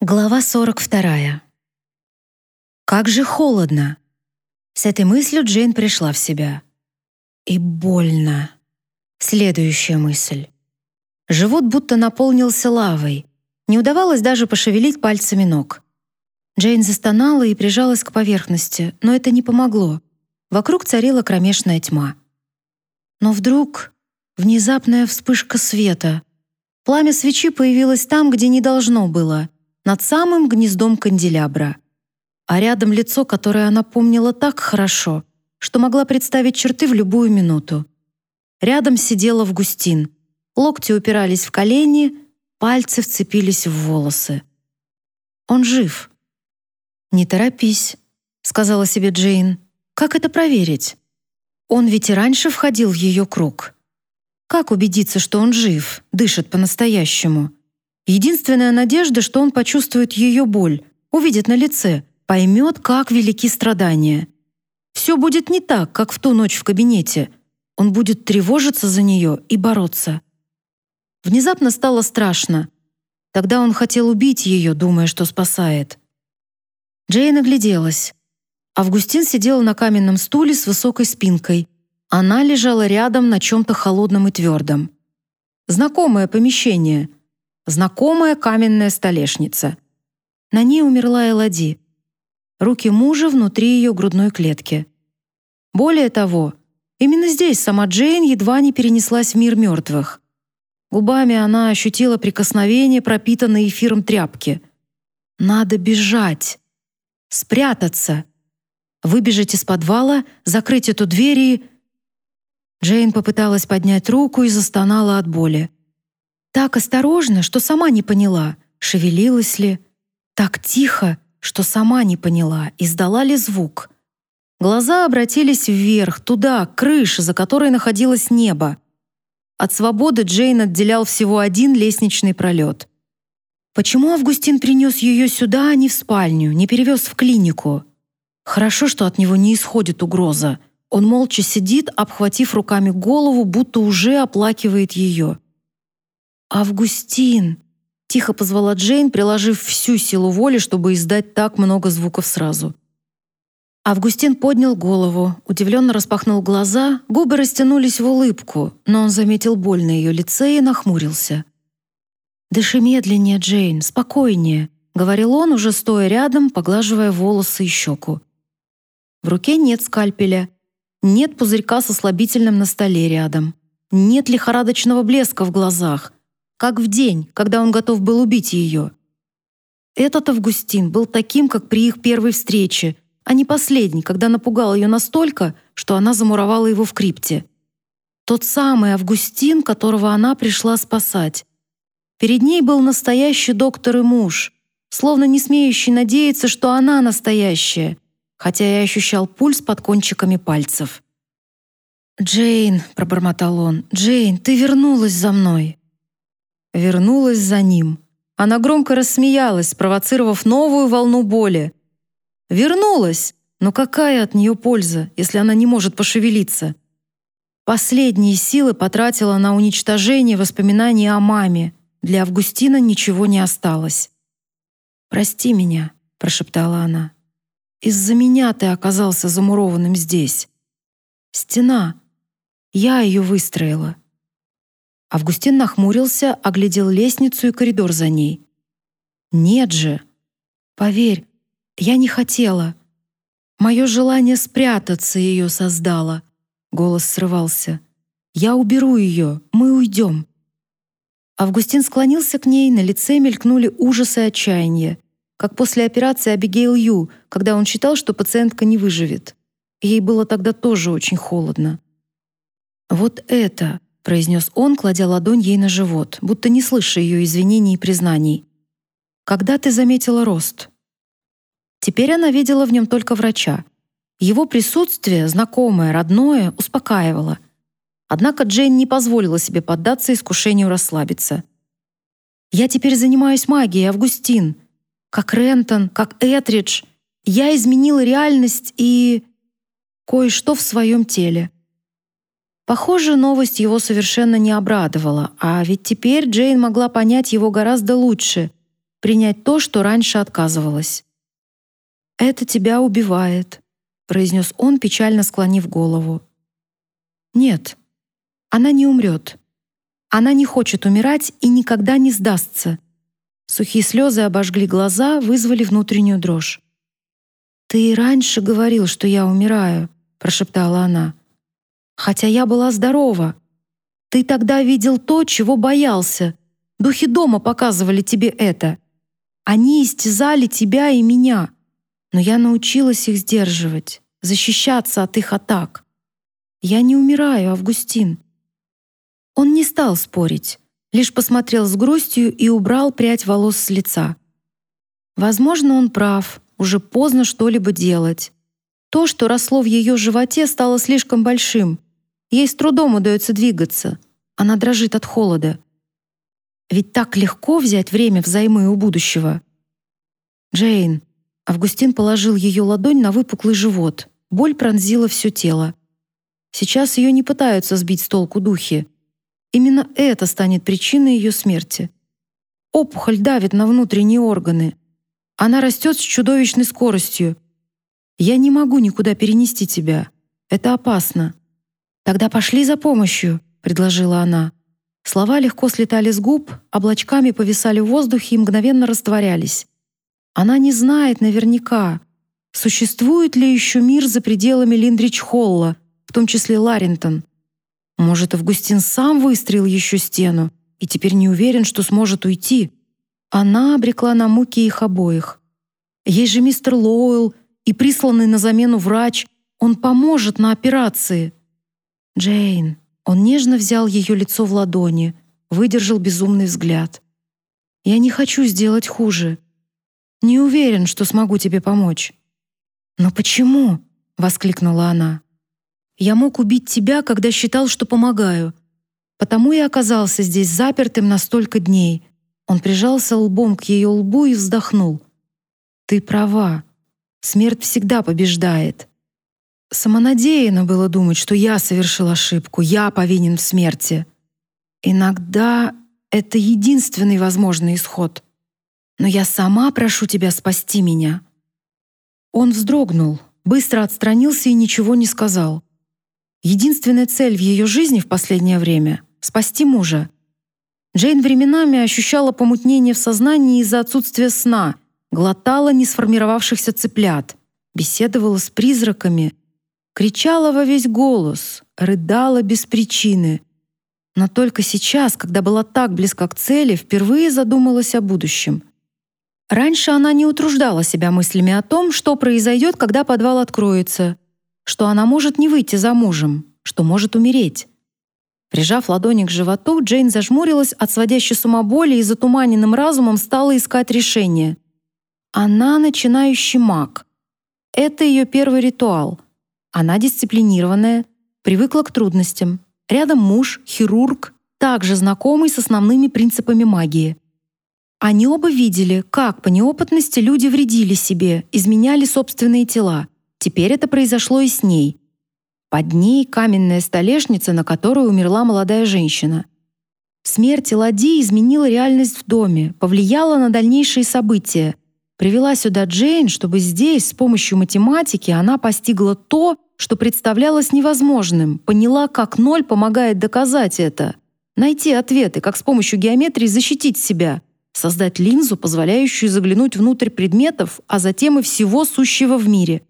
Глава 42. Как же холодно. С этой мыслью Джейн пришла в себя. И больно. Следующая мысль. Живот будто наполнился лавой. Не удавалось даже пошевелить пальцами ног. Джейн застонала и прижалась к поверхности, но это не помогло. Вокруг царила кромешная тьма. Но вдруг внезапная вспышка света. Пламя свечи появилось там, где не должно было — над самым гнездом канделябра. А рядом лицо, которое она помнила так хорошо, что могла представить черты в любую минуту. Рядом сидел Августин. Локти упирались в колени, пальцы вцепились в волосы. Он жив. «Не торопись», — сказала себе Джейн. «Как это проверить? Он ведь и раньше входил в ее круг. Как убедиться, что он жив, дышит по-настоящему?» Единственная надежда, что он почувствует ее боль, увидит на лице, поймет, как велики страдания. Все будет не так, как в ту ночь в кабинете. Он будет тревожиться за нее и бороться. Внезапно стало страшно. Тогда он хотел убить ее, думая, что спасает. Джейн огляделась. Августин сидел на каменном стуле с высокой спинкой. Она лежала рядом на чем-то холодном и твердом. Знакомое помещение — знакомая каменная столешница. На ней умерла Элоди. Руки мужа внутри ее грудной клетки. Более того, именно здесь сама Джейн едва не перенеслась в мир мертвых. Губами она ощутила прикосновение, пропитанное эфиром тряпки. Надо бежать, спрятаться, выбежать из подвала, закрыть эту дверь и... Джейн попыталась поднять руку и застонала от боли. Так осторожно, что сама не поняла, шевелилась ли. Так тихо, что сама не поняла, издала ли звук. Глаза обратились вверх, туда, к крыше, за которой находилось небо. От свободы Джейн отделял всего один лестничный пролет. Почему Августин принес ее сюда, а не в спальню, не перевез в клинику? Хорошо, что от него не исходит угроза. Он молча сидит, обхватив руками голову, будто уже оплакивает ее. «Августин!» — тихо позвала Джейн, приложив всю силу воли, чтобы издать так много звуков сразу. Августин поднял голову, удивленно распахнул глаза, губы растянулись в улыбку, но он заметил боль на ее лице и нахмурился. «Дыши медленнее, Джейн, спокойнее», — говорил он, уже стоя рядом, поглаживая волосы и щеку. В руке нет скальпеля, нет пузырька со слабительным на столе рядом, нет лихорадочного блеска в глазах — как в день, когда он готов был убить ее. Этот Августин был таким, как при их первой встрече, а не последний, когда напугал ее настолько, что она замуровала его в крипте. Тот самый Августин, которого она пришла спасать. Перед ней был настоящий доктор и муж, словно не смеющий надеяться, что она настоящая, хотя и ощущал пульс под кончиками пальцев. «Джейн», — пробормотал он, — «Джейн, ты вернулась за мной» вернулась за ним. Она громко рассмеялась, спровоцировав новую волну боли. Вернулась, но какая от нее польза, если она не может пошевелиться? Последние силы потратила на уничтожение воспоминаний о маме. Для Августина ничего не осталось. «Прости меня», — прошептала она. «Из-за меня ты оказался замурованным здесь. Стена. Я ее выстроила. Августин нахмурился, оглядел лестницу и коридор за ней. «Нет же! Поверь, я не хотела. Мое желание спрятаться ее создало». Голос срывался. «Я уберу ее, мы уйдем». Августин склонился к ней, на лице мелькнули ужас и отчаяние, как после операции Абигейл Ю, когда он считал, что пациентка не выживет. Ей было тогда тоже очень холодно. Вот это, произнес он, кладя ладонь ей на живот, будто не слыша ее извинений и признаний. Когда ты заметила рост? Теперь она видела в нем только врача. Его присутствие, знакомое, родное, успокаивало. Однако Джейн не позволила себе поддаться искушению расслабиться. «Я теперь занимаюсь магией, Августин. Как Рентон, как Этридж. Я изменила реальность и... кое-что в своем теле. Похоже, новость его совершенно не обрадовала, а ведь теперь Джейн могла понять его гораздо лучше. принять то, что раньше отказывалась. «Это тебя убивает», — произнес он, печально склонив голову. «Нет, она не умрет. Она не хочет умирать и никогда не сдастся». Сухие слезы обожгли глаза, вызвали внутреннюю дрожь. «Ты и раньше говорил, что я умираю», — прошептала она. «Хотя я была здорова. Ты тогда видел то, чего боялся. Духи дома показывали тебе это. Они истязали тебя и меня. Но я научилась их сдерживать, защищаться от их атак. Я не умираю, Августин». Он не стал спорить, лишь посмотрел с грустью и убрал прядь волос с лица. Возможно, он прав, уже поздно что-либо делать. То, что росло в ее животе, стало слишком большим. Ей с трудом удается двигаться. Она дрожит от холода. Ведь так легко взять время взаймы у будущего. Джейн. Августин положил ее ладонь на выпуклый живот. Боль пронзила все тело. Сейчас ее не пытаются сбить с толку духи. Именно это станет причиной ее смерти. Опухоль давит на внутренние органы. Она растет с чудовищной скоростью. Я не могу никуда перенести тебя. Это опасно. Тогда пошли за помощью, предложила она. Слова легко слетали с губ, облачками повисали в воздухе и мгновенно растворялись. Она не знает наверняка, существует ли еще мир за пределами Линдрич-Холла, в том числе Ларентон. Может, Августин сам выстроил еще стену и теперь не уверен, что сможет уйти. Она обрекла на муки их обоих. Есть же мистер Лоуэлл и присланный на замену врач. Он поможет на операции. Джейн. Он нежно взял ее лицо в ладони, выдержал безумный взгляд. Я не хочу сделать хуже. Не уверен, что смогу тебе помочь. Но почему? воскликнула она. Я мог убить тебя, когда считал, что помогаю. Потому и оказался здесь запертым на столько дней. Он прижался лбом к ее лбу и вздохнул. Ты права. Смерть всегда побеждает. Самонадеянно было думать, что я совершил ошибку, я повинен в смерти. Иногда это единственный возможный исход. Но я сама прошу тебя спасти меня. Он вздрогнул, быстро отстранился и ничего не сказал. Единственная цель в ее жизни в последнее время — спасти мужа. Джейн временами ощущала помутнение в сознании из-за отсутствия сна, глотала несформировавшихся цыплят, беседовала с призраками, кричала во весь голос, рыдала без причины. Но только сейчас, когда была так близка к цели, впервые задумалась о будущем. Раньше она не утруждала себя мыслями о том, что произойдет, когда подвал откроется — что она может не выйти за мужем, что может умереть. Прижав ладони к животу, Джейн зажмурилась от сводящей с ума боли и затуманенным разумом стала искать решение. Она начинающий маг. Это ее первый ритуал. Она дисциплинированная, привыкла к трудностям. Рядом муж, хирург, также знакомый с основными принципами магии. Они оба видели, как по неопытности люди вредили себе, изменяли собственные тела — Теперь это произошло и с ней. Под ней каменная столешница, на которой умерла молодая женщина. Смерть Лади изменила реальность в доме, повлияла на дальнейшие события. Привела сюда Джейн, чтобы здесь, с помощью математики, она постигла то, что представлялось невозможным, поняла, как ноль помогает доказать это, найти ответы, как с помощью геометрии защитить себя, создать линзу, позволяющую заглянуть внутрь предметов, а затем и всего сущего в мире.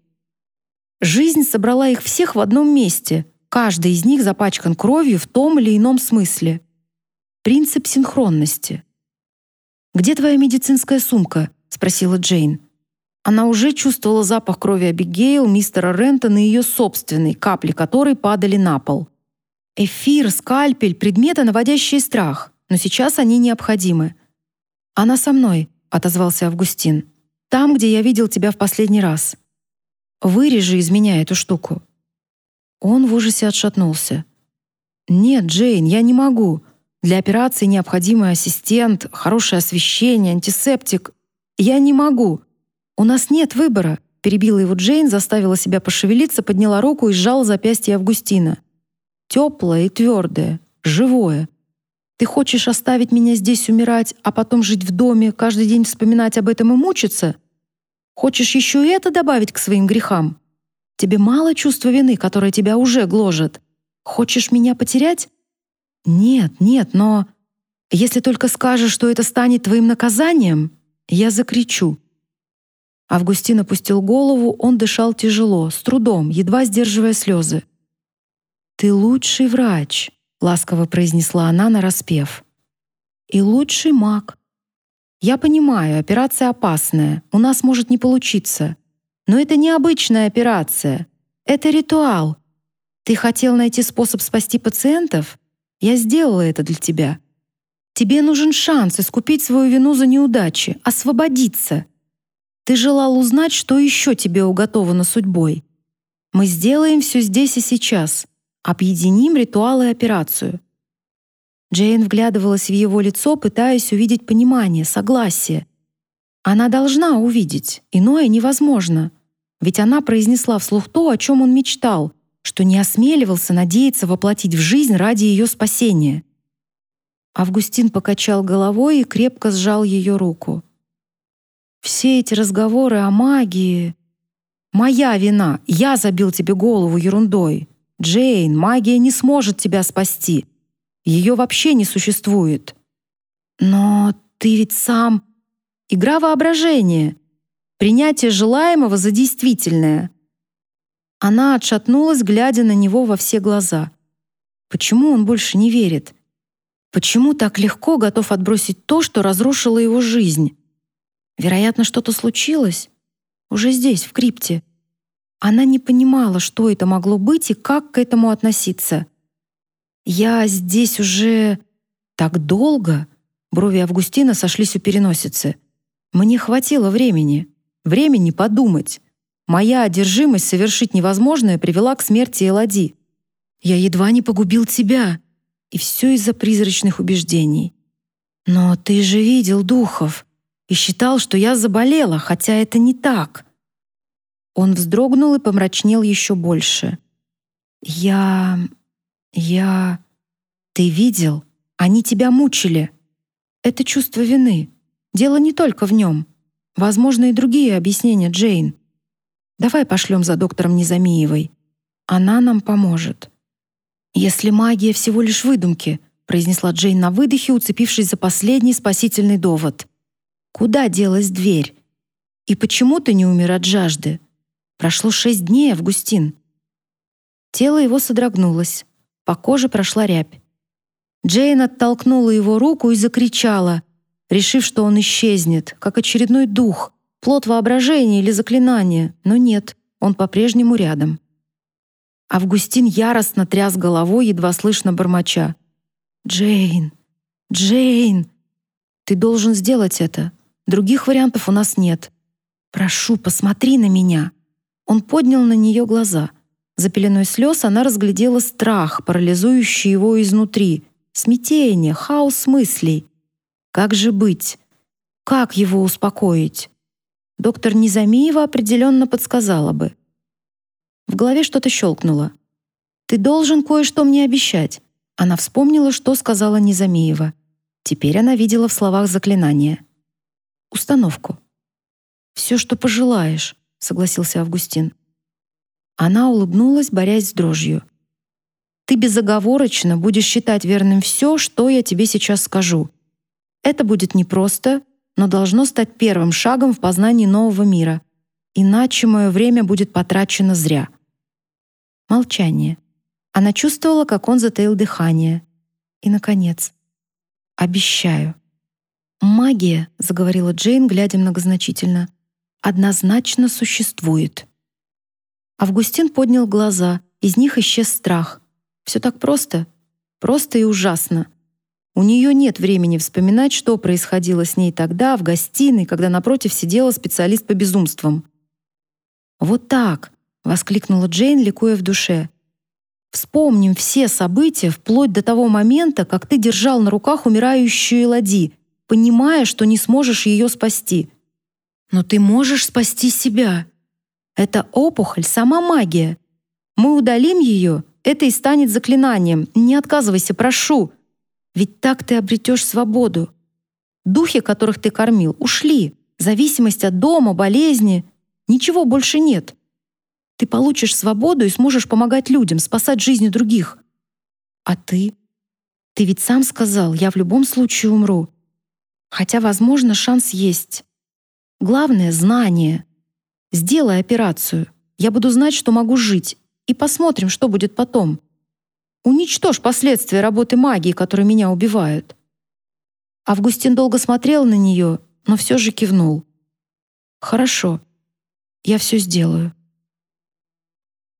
Жизнь собрала их всех в одном месте. Каждый из них запачкан кровью в том или ином смысле. Принцип синхронности. «Где твоя медицинская сумка?» — спросила Джейн. Она уже чувствовала запах крови Абигейл, мистера Рентона и ее собственной, капли которой падали на пол. Эфир, скальпель — предметы, наводящие страх, но сейчас они необходимы. «Она со мной», — отозвался Августин. «Там, где я видел тебя в последний раз». Вырежи из меня эту штуку». Он в ужасе отшатнулся. «Нет, Джейн, я не могу. Для операции необходимый ассистент, хорошее освещение, антисептик. Я не могу. У нас нет выбора», — перебила его Джейн, заставила себя пошевелиться, подняла руку и сжала запястье Августина. Теплое и твердое, живое. Ты хочешь оставить меня здесь умирать, а потом жить в доме, каждый день вспоминать об этом и мучиться? Хочешь еще и это добавить к своим грехам? Тебе мало чувства вины, которое тебя уже гложет. Хочешь меня потерять? Нет, нет, но если только скажешь, что это станет твоим наказанием, я закричу. Августин опустил голову, он дышал тяжело, с трудом, едва сдерживая слезы. Ты лучший врач, ласково произнесла она нараспев. И лучший маг. Я понимаю, операция опасная, у нас может не получиться. Но это не обычная операция. Это ритуал. Ты хотел найти способ спасти пациентов? Я сделала это для тебя. Тебе нужен шанс искупить свою вину за неудачи, освободиться. Ты желал узнать, что еще тебе уготовано судьбой. Мы сделаем все здесь и сейчас. Объединим ритуал и операцию. Джейн вглядывалась в его лицо, пытаясь увидеть понимание, согласие. Она должна увидеть, иное невозможно. Ведь она произнесла вслух то, о чем он мечтал, что не осмеливался надеяться воплотить в жизнь ради ее спасения. Августин покачал головой и крепко сжал ее руку. Все эти разговоры о магии моя вина. Я забил тебе голову ерундой. Джейн, магия не сможет тебя спасти. Ее вообще не существует. Но ты ведь сам игра воображения, принятие желаемого за действительное. Она отшатнулась, глядя на него во все глаза. Почему он больше не верит? Почему так легко готов отбросить то, что разрушило его жизнь? Вероятно, что-то случилось уже здесь, в крипте. Она не понимала, что это могло быть и как к этому относиться. Я здесь уже так долго. Брови Августина сошлись у переносицы. Мне хватило времени, времени подумать. Моя одержимость совершить невозможное привела к смерти Элади. Я едва не погубил тебя, и все из-за призрачных убеждений. Но ты же видел духов и считал, что я заболела, хотя это не так. Он вздрогнул и помрачнел еще больше. Я... я... Ты видел? Они тебя мучили. Это чувство вины. Дело не только в нем. Возможно, и другие объяснения, Джейн. Давай пошлем за доктором Незамиевой. Она нам поможет. Если магия всего лишь выдумки, произнесла Джейн на выдохе, уцепившись за последний спасительный довод. Куда делась дверь? И почему ты не умер от жажды? Прошло шесть дней, Августин. Тело его содрогнулось. По коже прошла рябь. Джейн оттолкнула его руку и закричала, решив, что он исчезнет, как очередной дух, плод воображения или заклинания, но нет, он по-прежнему рядом. Августин яростно тряс головой, едва слышно бормоча. «Джейн! Джейн! Ты должен сделать это. Других вариантов у нас нет. Прошу, посмотри на меня!» Он поднял на нее глаза. За пеленой слез она разглядела страх, парализующий его изнутри, смятение, хаос мыслей. Как же быть? Как его успокоить? Доктор Низамиева определенно подсказала бы. В голове что-то щелкнуло. «Ты должен кое-что мне обещать». Она вспомнила, что сказала Низамиева. Теперь она видела в словах заклинание. «Установку». «Все, что пожелаешь», — согласился Августин. Она улыбнулась, борясь с дрожью. «Ты безоговорочно будешь считать верным все, что я тебе сейчас скажу. Это будет непросто, но должно стать первым шагом в познании нового мира. Иначе мое время будет потрачено зря». Молчание. Она чувствовала, как он затаил дыхание. И, наконец, «Обещаю». «Магия», — заговорила Джейн, глядя многозначительно, однозначно существует. Августин поднял глаза, из них исчез страх. Все так просто, просто и ужасно. У нее нет времени вспоминать, что происходило с ней тогда в гостиной, когда напротив сидела специалист по безумствам. Вот так, воскликнула Джейн, ликуя в душе. Вспомним все события вплоть до того момента, как ты держал на руках умирающую Элади, понимая, что не сможешь ее спасти. Но ты можешь спасти себя. Это опухоль, сама магия. Мы удалим ее, это и станет заклинанием. Не отказывайся, прошу. Ведь так ты обретешь свободу. Духи, которых ты кормил, ушли. Зависимость от дома, болезни. Ничего больше нет. Ты получишь свободу и сможешь помогать людям, спасать жизни других. А ты? Ты ведь сам сказал, я в любом случае умру. Хотя, возможно, шанс есть. Главное — знание. Сделай операцию. Я буду знать, что могу жить. И посмотрим, что будет потом. Уничтожь последствия работы магии, которые меня убивают. Августин долго смотрел на нее, но все же кивнул. Хорошо. Я все сделаю.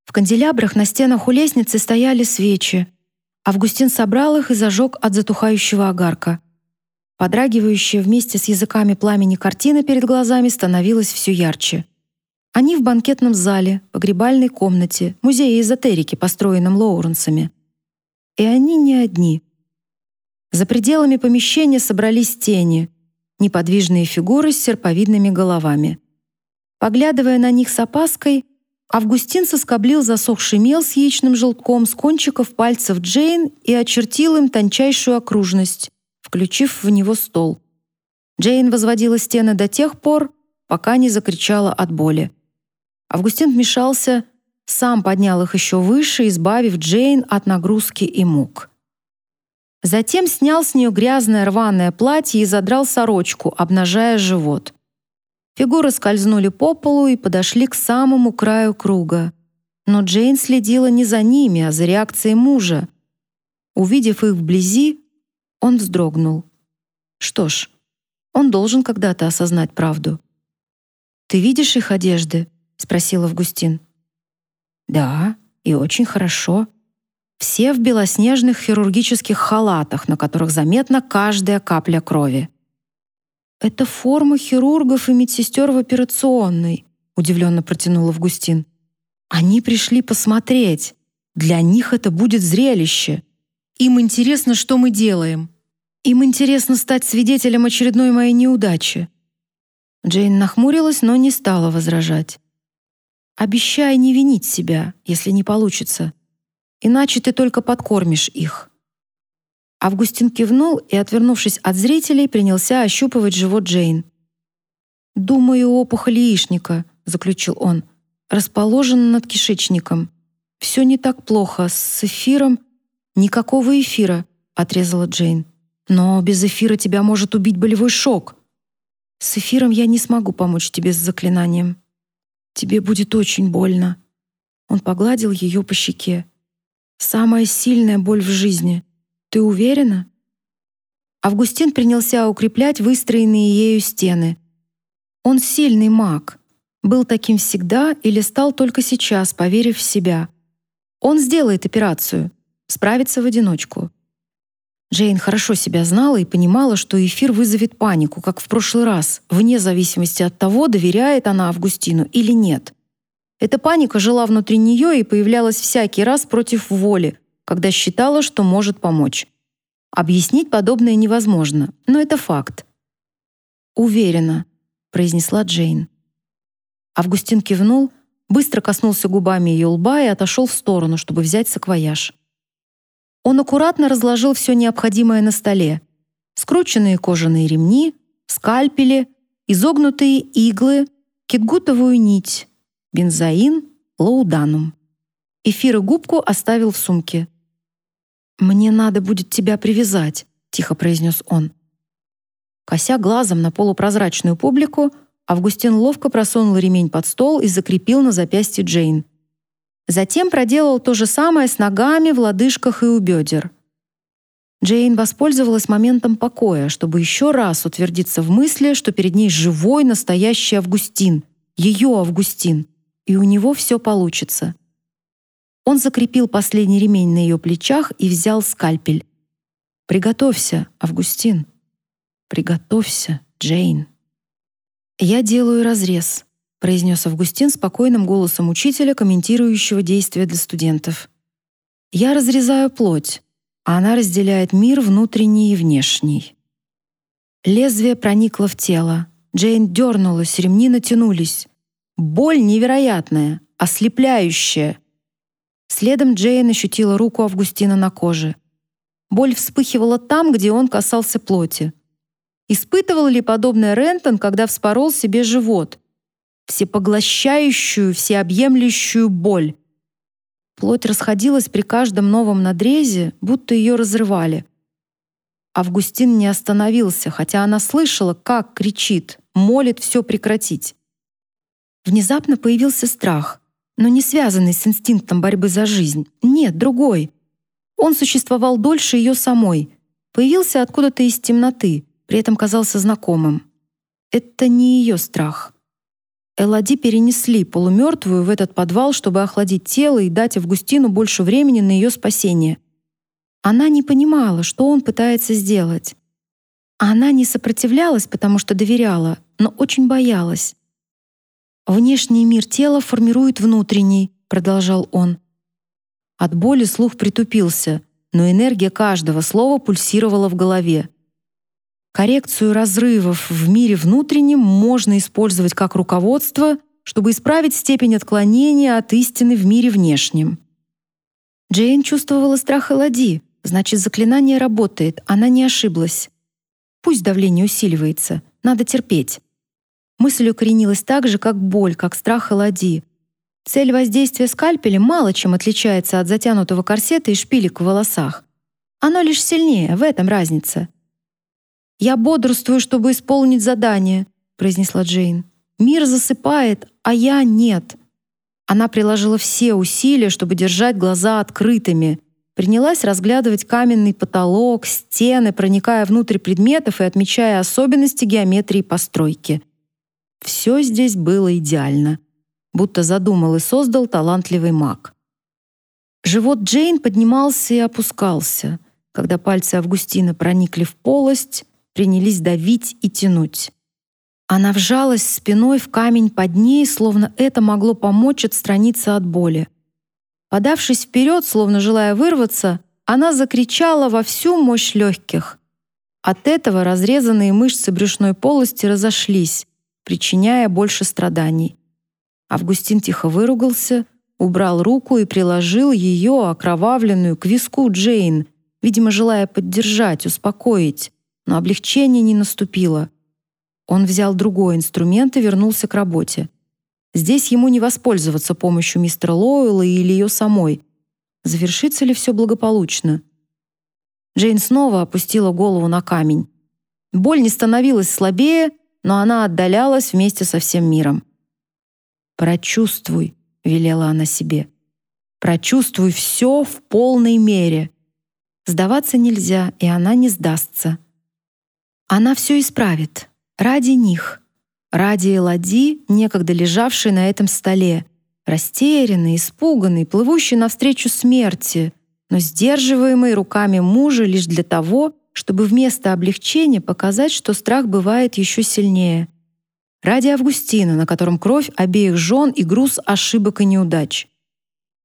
В канделябрах на стенах у лестницы стояли свечи. Августин собрал их и зажег от затухающего огарка. Подрагивающая вместе с языками пламени картина перед глазами становилась все ярче. Они в банкетном зале, погребальной комнате, музее эзотерики, построенном Лоуренсами. И они не одни. За пределами помещения собрались тени, неподвижные фигуры с серповидными головами. Поглядывая на них с опаской, Августин соскоблил засохший мел с яичным желтком с кончиков пальцев Джейн и очертил им тончайшую окружность, включив в него стол. Джейн возводила стены до тех пор, пока не закричала от боли. Августин вмешался, сам поднял их еще выше, избавив Джейн от нагрузки и мук. Затем снял с нее грязное рваное платье и задрал сорочку, обнажая живот. Фигуры скользнули по полу и подошли к самому краю круга. Но Джейн следила не за ними, а за реакцией мужа. Увидев их вблизи, он вздрогнул. Что ж, он должен когда-то осознать правду. «Ты видишь их одежды?» — спросил Августин. «Да, и очень хорошо. Все в белоснежных хирургических халатах, на которых заметна каждая капля крови. «Это форма хирургов и медсестер в операционной», — удивленно протянул Августин. «Они пришли посмотреть. Для них это будет зрелище. Им интересно, что мы делаем. Им интересно стать свидетелем очередной моей неудачи». Джейн нахмурилась, но не стала возражать. «Обещай не винить себя, если не получится. Иначе ты только подкормишь их». Августин кивнул и, отвернувшись от зрителей, принялся ощупывать живот Джейн. «Думаю, опухоль яичника», — заключил он, — «расположена над кишечником. Все не так плохо. С эфиром...» «Никакого эфира», — отрезала Джейн. «Но без эфира тебя может убить болевой шок. С эфиром я не смогу помочь тебе с заклинанием. Тебе будет очень больно». Он погладил ее по щеке. «Самая сильная боль в жизни. Ты уверена? Августин принялся укреплять выстроенные ею стены. Он сильный маг. Был таким всегда или стал только сейчас, поверив в себя. Он сделает операцию, справится в одиночку. Джейн хорошо себя знала и понимала, что эфир вызовет панику, как в прошлый раз, вне зависимости от того, доверяет она Августину или нет. Эта паника жила внутри нее и появлялась всякий раз против воли, когда считала, что может помочь. Объяснить подобное невозможно, но это факт. «Уверена», — произнесла Джейн. Августин кивнул, быстро коснулся губами ее лба и отошел в сторону, чтобы взять саквояж. Он аккуратно разложил все необходимое на столе. Скрученные кожаные ремни, скальпели, изогнутые иглы, кетгутовую нить, бензоин, лауданум. Эфир и губку оставил в сумке. «Мне надо будет тебя привязать», — тихо произнес он. Кося глазом на полупрозрачную публику, Августин ловко просунул ремень под стол и закрепил на запястье Джейн. Затем проделал то же самое с ногами в лодыжках и у бедер. Джейн воспользовалась моментом покоя, чтобы еще раз утвердиться в мысли, что перед ней живой, настоящий Августин, ее Августин, и у него все получится. Он закрепил последний ремень на ее плечах и взял скальпель. «Приготовься, Августин. Приготовься, Джейн». «Я делаю разрез», — произнес Августин спокойным голосом учителя, комментирующего действия для студентов. «Я разрезаю плоть, а она разделяет мир внутренний и внешний». Лезвие проникло в тело. Джейн дернулась, ремни натянулись. Боль невероятная, ослепляющая — Следом Джейн ощутила руку Августина на коже. Боль вспыхивала там, где он касался плоти. Испытывал ли подобное Рентон, когда вспорол себе живот? Всепоглощающую, всеобъемлющую боль. Плоть расходилась при каждом новом надрезе, будто ее разрывали. Августин не остановился, хотя она слышала, как кричит, молит все прекратить. Внезапно появился страх, но не связанный с инстинктом борьбы за жизнь. Нет, другой. Он существовал дольше ее самой. Появился откуда-то из темноты, при этом казался знакомым. Это не ее страх. Эллади перенесли полумертвую в этот подвал, чтобы охладить тело и дать Августину больше времени на ее спасение. Она не понимала, что он пытается сделать. Она не сопротивлялась, потому что доверяла, но очень боялась. Внешний мир тела формирует внутренний, продолжал он. От боли слух притупился, но энергия каждого слова пульсировала в голове. Коррекцию разрывов в мире внутреннем можно использовать как руководство, чтобы исправить степень отклонения от истины в мире внешнем. Джейн чувствовала страх Элади, значит, заклинание работает, она не ошиблась. Пусть давление усиливается, надо терпеть. Мысль укоренилась так же, как боль, как страх Элади. Цель воздействия скальпелем мало чем отличается от затянутого корсета и шпилек в волосах. Оно лишь сильнее, в этом разница. «Я бодрствую, чтобы исполнить задание», — произнесла Джейн. «Мир засыпает, а я нет». Она приложила все усилия, чтобы держать глаза открытыми. Принялась разглядывать каменный потолок, стены, проникая внутрь предметов и отмечая особенности геометрии постройки. Все здесь было идеально, будто задумал и создал талантливый маг. Живот Джейн поднимался и опускался, когда пальцы Августина проникли в полость, принялись давить и тянуть. Она вжалась спиной в камень под ней, словно это могло помочь отстраниться от боли. Подавшись вперед, словно желая вырваться, она закричала во всю мощь легких. От этого разрезанные мышцы брюшной полости разошлись, причиняя больше страданий. Августин тихо выругался, убрал руку и приложил ее, окровавленную, к виску Джейн, видимо, желая поддержать, успокоить, но облегчение не наступило. Он взял другой инструмент и вернулся к работе. Здесь ему не воспользоваться помощью мистера Лоуэлла или ее самой. Завершится ли все благополучно? Джейн снова опустила голову на камень. Боль не становилась слабее, но она отдалялась вместе со всем миром. «Прочувствуй», — велела она себе. «Прочувствуй все в полной мере». Сдаваться нельзя, и она не сдастся. Она все исправит. Ради них. Ради Элади, некогда лежавшей на этом столе, растерянный, испуганный, плывущий навстречу смерти, но сдерживаемый руками мужа лишь для того, чтобы вместо облегчения показать, что страх бывает еще сильнее. Ради Августина, на котором кровь обеих жен и груз ошибок и неудач.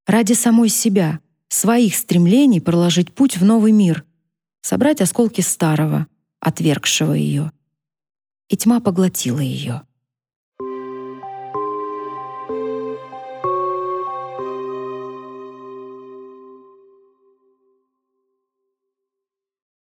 Ради самой себя, своих стремлений проложить путь в новый мир, собрать осколки старого, отвергшего ее. И тьма поглотила ее.